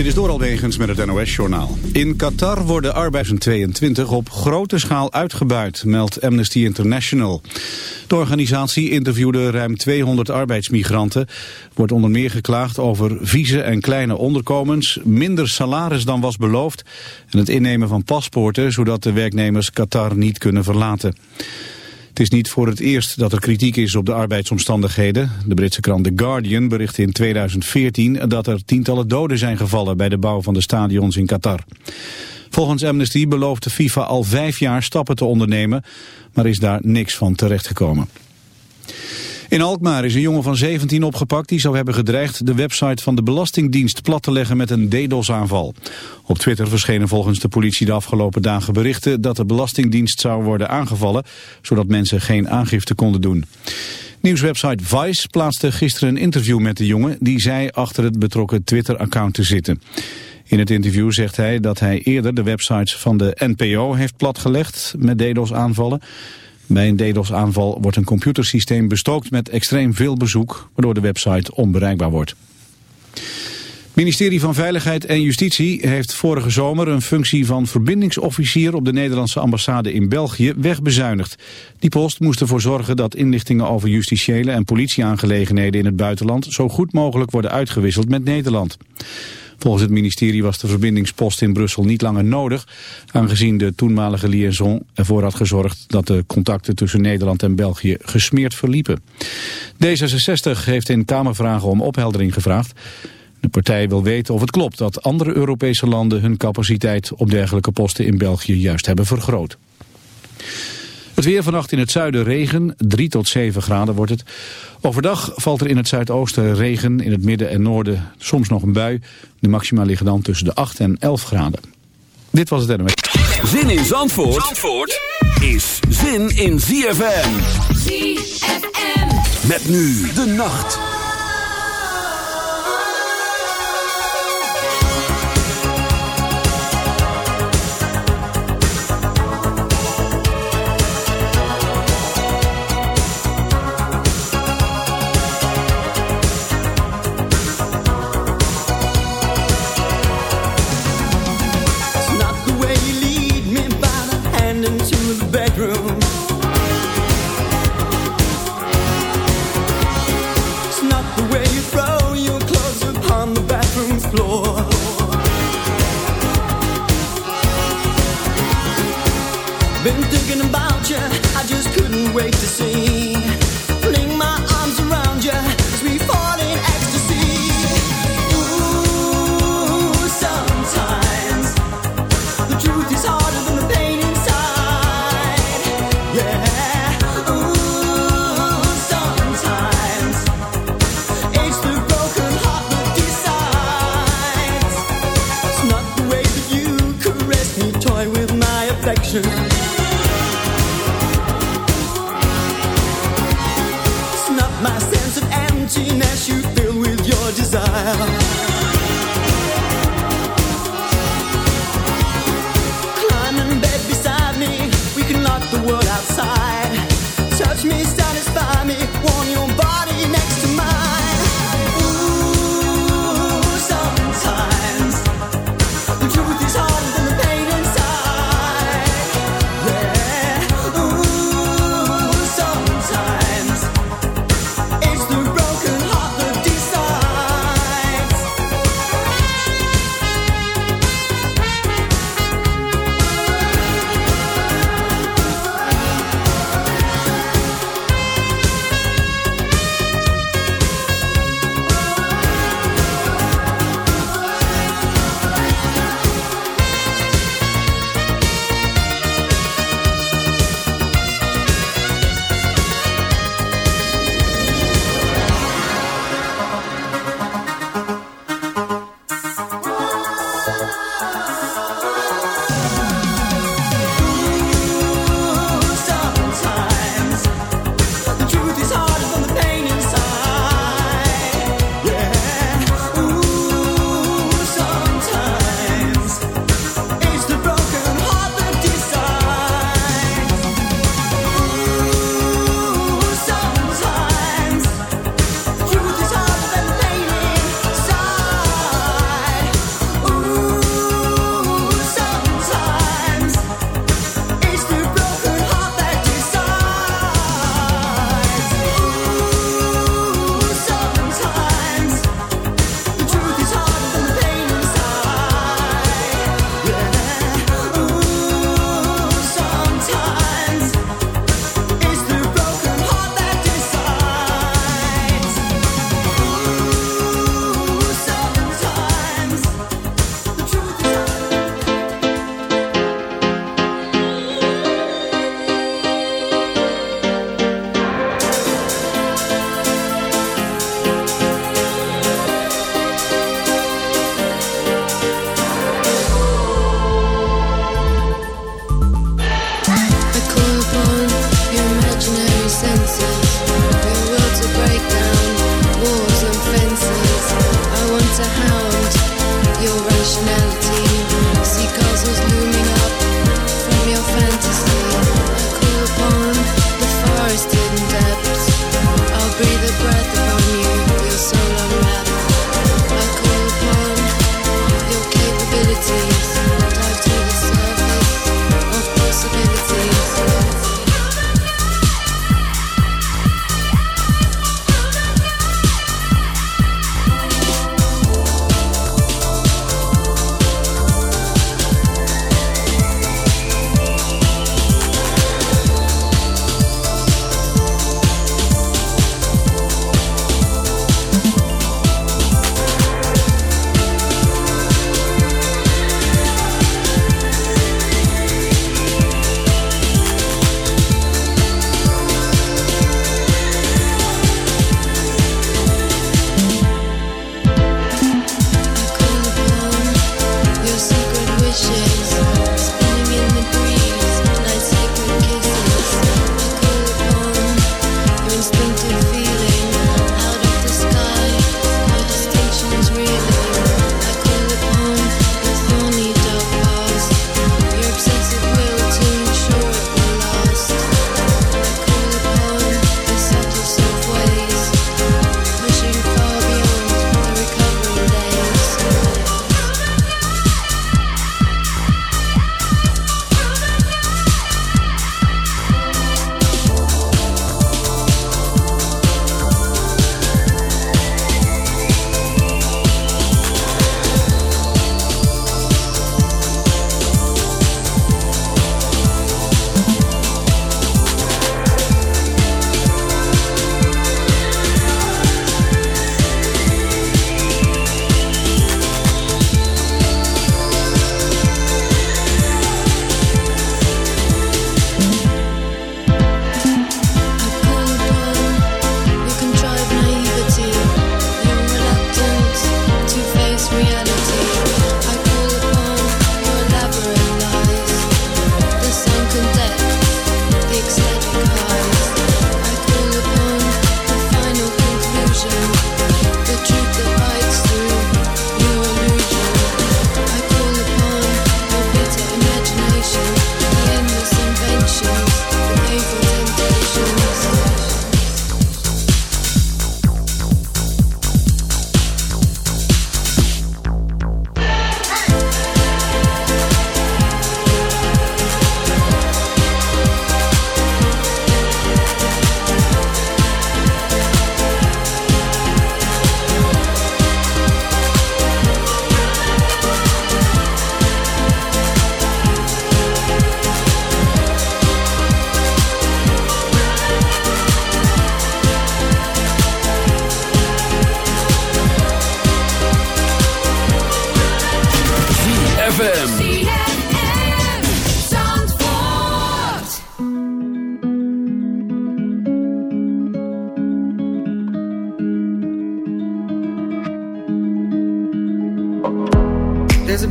Dit is door Alwegens met het NOS-journaal. In Qatar worden arbeiders 22 op grote schaal uitgebuit, meldt Amnesty International. De organisatie interviewde ruim 200 arbeidsmigranten. Wordt onder meer geklaagd over vieze en kleine onderkomens, minder salaris dan was beloofd... en het innemen van paspoorten, zodat de werknemers Qatar niet kunnen verlaten. Het is niet voor het eerst dat er kritiek is op de arbeidsomstandigheden. De Britse krant The Guardian berichtte in 2014 dat er tientallen doden zijn gevallen bij de bouw van de stadions in Qatar. Volgens Amnesty belooft de FIFA al vijf jaar stappen te ondernemen, maar is daar niks van terechtgekomen. In Alkmaar is een jongen van 17 opgepakt die zou hebben gedreigd de website van de Belastingdienst plat te leggen met een DDoS-aanval. Op Twitter verschenen volgens de politie de afgelopen dagen berichten dat de Belastingdienst zou worden aangevallen, zodat mensen geen aangifte konden doen. Nieuwswebsite Vice plaatste gisteren een interview met de jongen die zei achter het betrokken Twitter-account te zitten. In het interview zegt hij dat hij eerder de websites van de NPO heeft platgelegd met DDoS-aanvallen. Bij een DDoS-aanval wordt een computersysteem bestookt met extreem veel bezoek, waardoor de website onbereikbaar wordt. Het ministerie van Veiligheid en Justitie heeft vorige zomer een functie van verbindingsofficier op de Nederlandse ambassade in België wegbezuinigd. Die post moest ervoor zorgen dat inlichtingen over justitiële en politieaangeleenheden in het buitenland zo goed mogelijk worden uitgewisseld met Nederland. Volgens het ministerie was de verbindingspost in Brussel niet langer nodig, aangezien de toenmalige liaison ervoor had gezorgd dat de contacten tussen Nederland en België gesmeerd verliepen. D66 heeft in Kamervragen om opheldering gevraagd. De partij wil weten of het klopt dat andere Europese landen hun capaciteit op dergelijke posten in België juist hebben vergroot. Het weer vannacht in het zuiden regen, 3 tot 7 graden wordt het. Overdag valt er in het zuidoosten regen, in het midden en noorden soms nog een bui. De maxima liggen dan tussen de 8 en 11 graden. Dit was het NMW. Zin in Zandvoort, Zandvoort is zin in ZFM. ZFM. Met nu de nacht.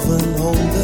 粉红的。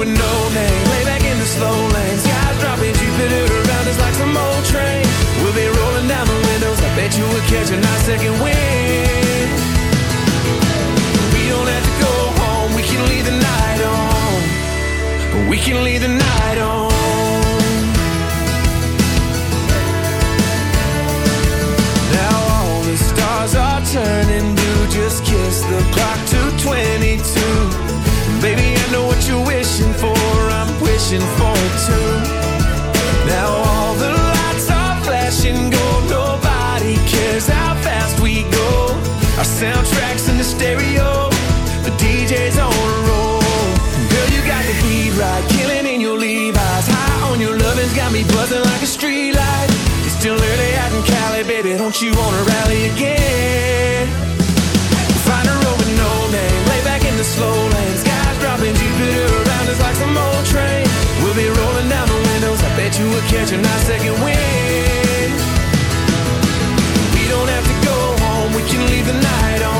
With no name. Lay back in the slow lane. Skies dropping Jupiter around us like some old train. We'll be rolling down the windows. I bet you will catch a nice second wind. We don't have to go home. We can leave the night on. We can leave the night on. Now all the stars are turning blue. Just kiss the clock to 22. Baby, wishing for too. Now all the lights are flashing gold. Nobody cares how fast we go. Our soundtracks in the stereo. The DJ's on a roll. Girl, you got the beat right. Killing in your Levi's. High on your lovin's got me buzzing like a street light. It's still early out in Cali, baby. Don't you wanna rally again? Find a road with no name. Lay back in the slow catch a nice second wind. We don't have to go home. We can leave the night on.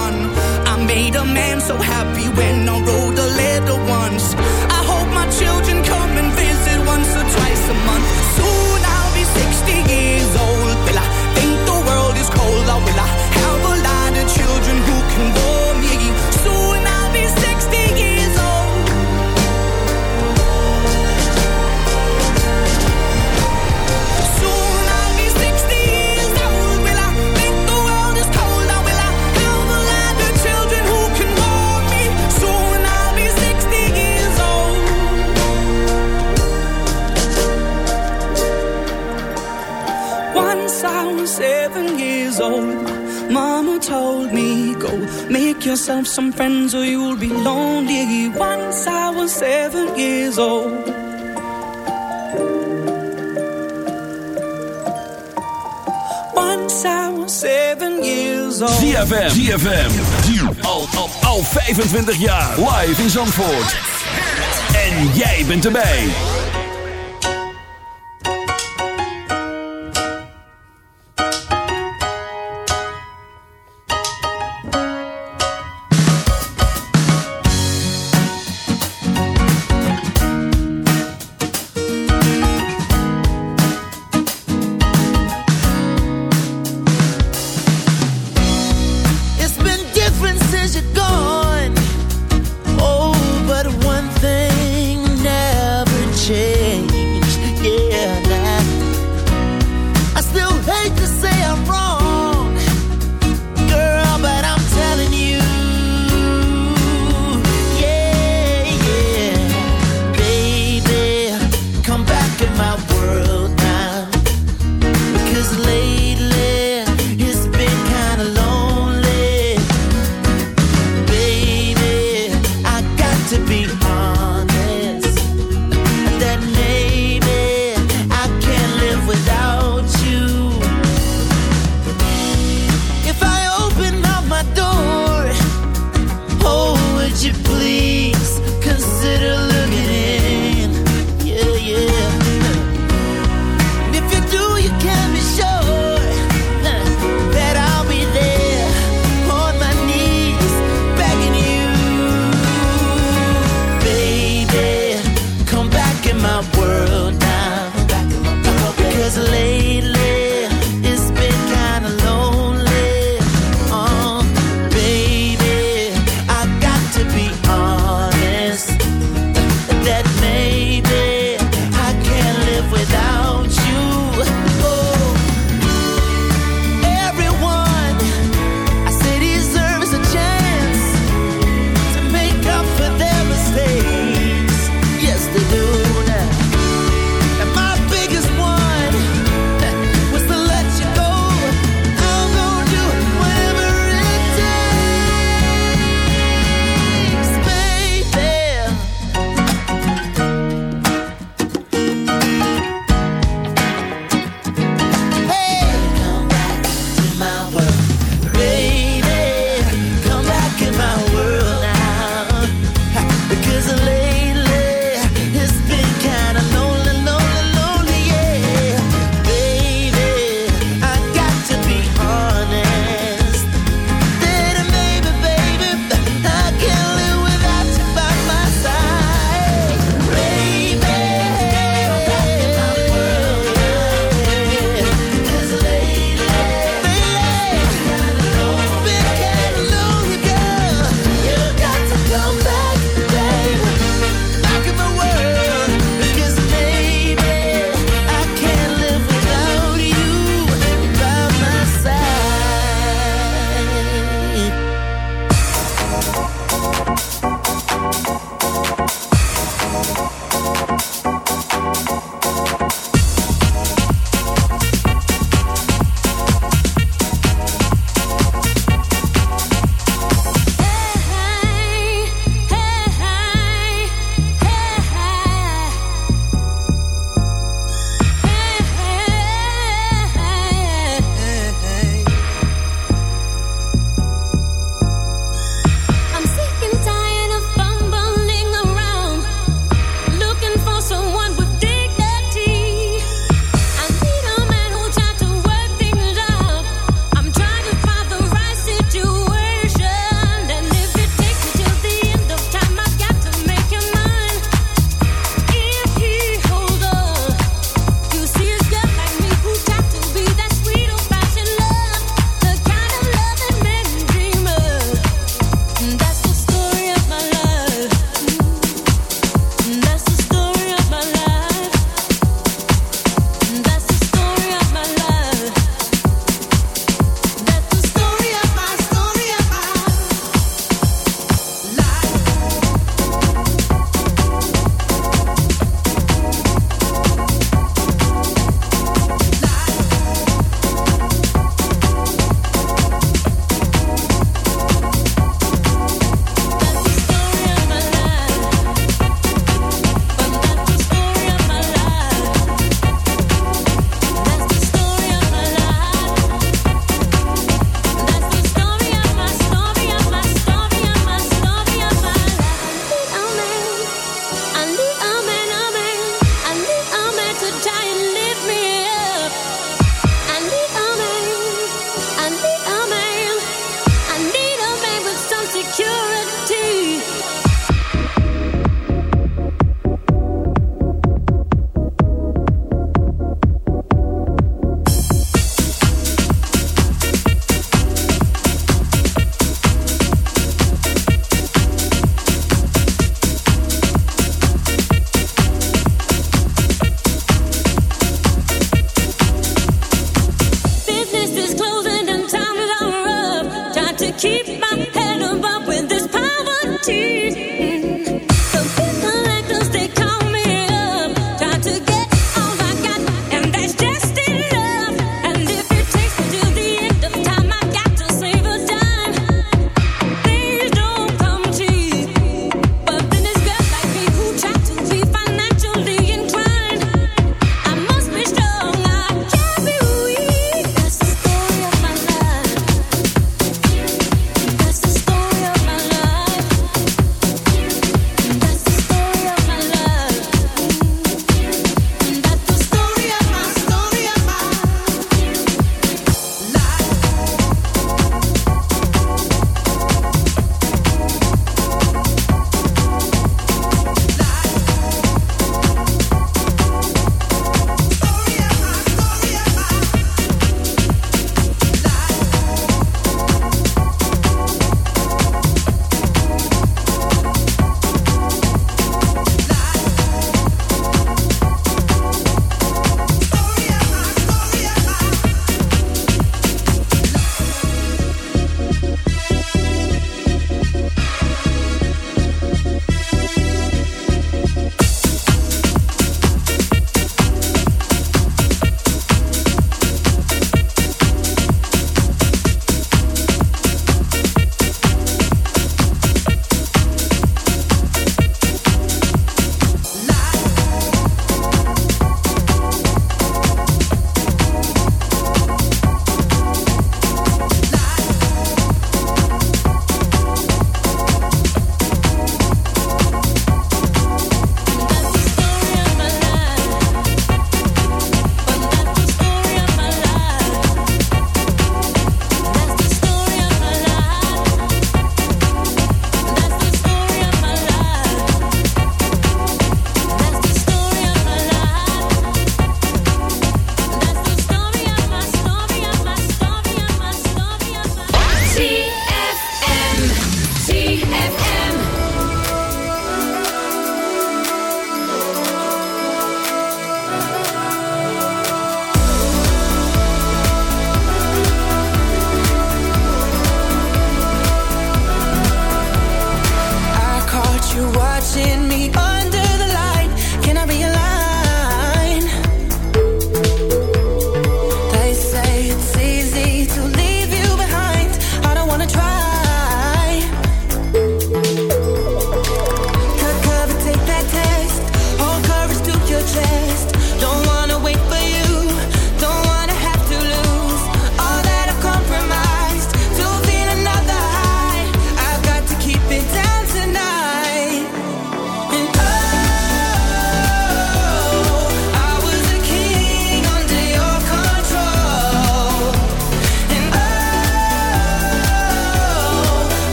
Some friends or you'll be lonely. Once I was seven years old. Once I was seven years old. ZFM. ZFM. Al, al, al 25 jaar. Live in Zandvoort. En jij bent erbij.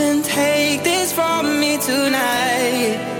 Take this from me tonight.